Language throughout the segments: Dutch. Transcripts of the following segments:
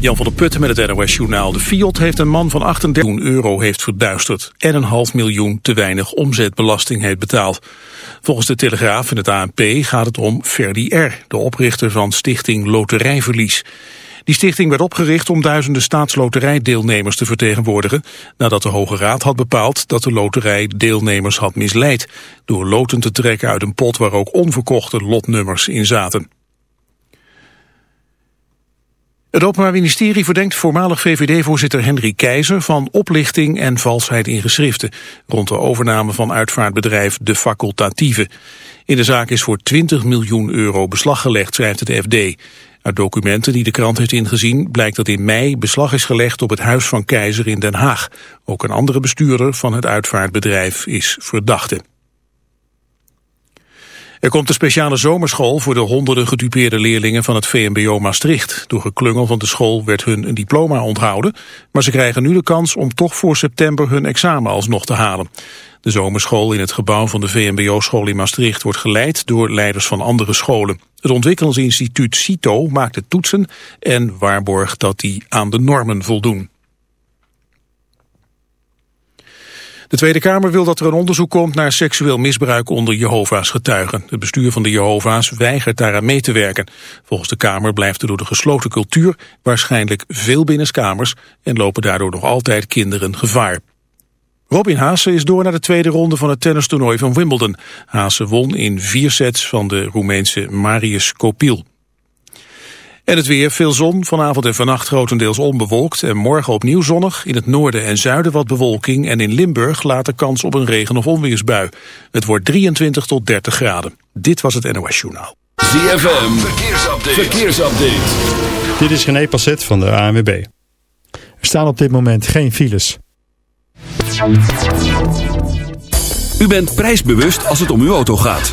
Jan van der Putten met het NOS-journaal. De Fiat heeft een man van 38 miljoen euro heeft verduisterd... en een half miljoen te weinig omzetbelasting heeft betaald. Volgens de Telegraaf en het ANP gaat het om Ferdi R., de oprichter van stichting Loterijverlies. Die stichting werd opgericht om duizenden staatsloterijdeelnemers te vertegenwoordigen... nadat de Hoge Raad had bepaald dat de loterij deelnemers had misleid... door loten te trekken uit een pot waar ook onverkochte lotnummers in zaten. Het Openbaar Ministerie verdenkt voormalig VVD-voorzitter Henry Keizer van oplichting en valsheid in geschriften rond de overname van uitvaartbedrijf De Facultatieve. In de zaak is voor 20 miljoen euro beslag gelegd, schrijft het FD. Uit documenten die de krant heeft ingezien blijkt dat in mei beslag is gelegd op het huis van Keizer in Den Haag. Ook een andere bestuurder van het uitvaartbedrijf is verdachte. Er komt een speciale zomerschool voor de honderden gedupeerde leerlingen van het VMBO Maastricht. Door geklungel van de school werd hun een diploma onthouden, maar ze krijgen nu de kans om toch voor september hun examen alsnog te halen. De zomerschool in het gebouw van de VMBO-school in Maastricht wordt geleid door leiders van andere scholen. Het ontwikkelingsinstituut CITO maakt de toetsen en waarborgt dat die aan de normen voldoen. De Tweede Kamer wil dat er een onderzoek komt naar seksueel misbruik onder Jehovah's getuigen. Het bestuur van de Jehovah's weigert daaraan mee te werken. Volgens de Kamer blijft er door de gesloten cultuur waarschijnlijk veel binnenskamers en lopen daardoor nog altijd kinderen gevaar. Robin Haase is door naar de tweede ronde van het tennistoernooi van Wimbledon. Haase won in vier sets van de Roemeense Marius Kopiel. En het weer, veel zon, vanavond en vannacht grotendeels onbewolkt en morgen opnieuw zonnig. In het noorden en zuiden wat bewolking en in Limburg later kans op een regen- of onweersbui. Het wordt 23 tot 30 graden. Dit was het NOS Journaal. ZFM, verkeersupdate. verkeersupdate. Dit is René Passet van de ANWB. Er staan op dit moment geen files. U bent prijsbewust als het om uw auto gaat.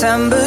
September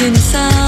inside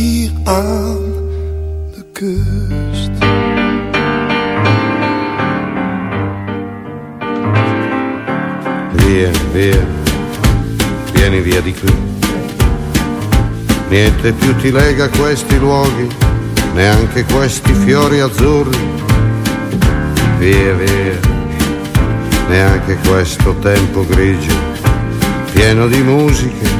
Hier aan de kust. Via, via, vieni via di qui. Niente più ti lega questi luoghi, neanche questi fiori azzurri. Via, via, neanche questo tempo grigio, pieno di musiche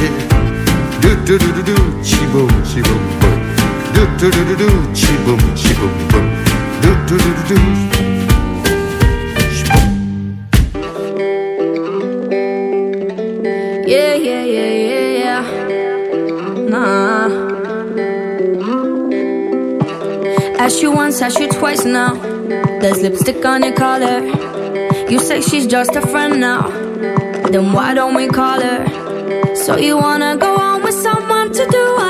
Do do do do do, chi boom, chi boom boom. Do do do do do, chi boom, chi boom boom. Do do do do do. Yeah, yeah, yeah, yeah, yeah. Nah. Ask you once, ask you twice now. There's lipstick on your collar. You say she's just a friend now. Then why don't we call her? So you wanna go on with someone to do all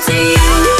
to you.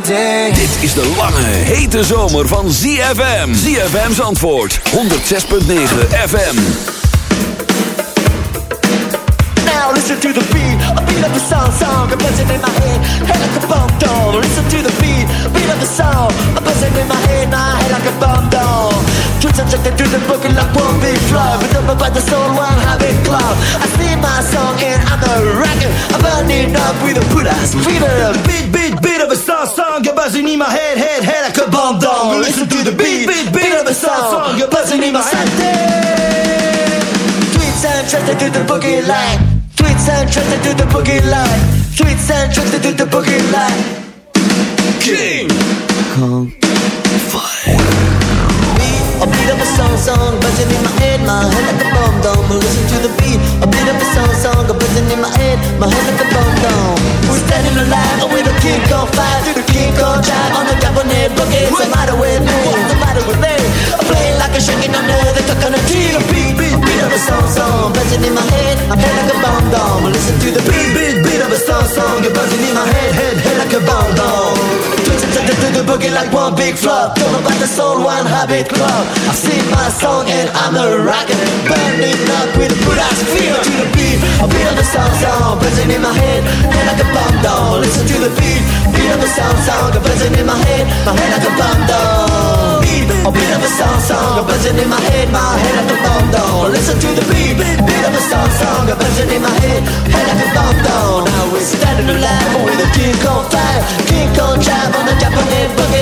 Days. Dit is de lange, hete zomer van ZFM. ZFM's antwoord. 106.9 FM. Now listen to the beat, a beat of the song, song, a buzzing in my head, head like a bomb down. Listen to the beat, beat of the song, a buzzing in my head, my head like a bomb down. Twitch subjected to the boogie like one big flow, but up by the soul, one habit club. I sing my song and I'm a rocker, I'm burning up with a put ass fever. Beat, beat, beat of a song, song, you're buzzing in my head, head, head like a bomb down. Listen to the beat, beat, beat of a song, song, you're buzzing in my head. Tweets and trusted to the boogie line. Tweets and trusted to the boogie line. Tweets and trusted to the boogie line. King Kong song, buzzing in my head, my head like a bomb dome. Listen to the beat, a beat of a song, song, a buzzing in my head, my head like a bomb dome. We're standing alive with a king on fire, through the king on drive on the cabinet boogie. What's the matter with me? What's the matter with me? I'm playing like a shaking under the coconut tree. The beat, beat, beat of a song, song, buzzing in my head, my head like a bomb dome. Listen to the beat, beat, beat of a song, song, you're buzzing in my head, head, head like a bomb dome. Twitching to the, boogie like one big flop. Don't know about the soul, one habit club. I sing my song and I'm a rocker, burning up with a good ass feel to the beat. A beat of the song, song, buzzing in my head, head like a bomb dome. Listen to the beat, beat of the song, song, buzzing in my head, my head like a bomb dome. Beat, a beat of a song, song, buzzing in my head, my head like a bomb dome. Listen to the beat, beat of a song, song, buzzing in my head, head like a bomb dome. Now we're standing alive with a king on fire, king on drive on the Japanese boogie.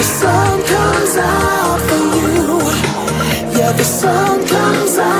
the sun comes out for you. Yeah, the sun comes out.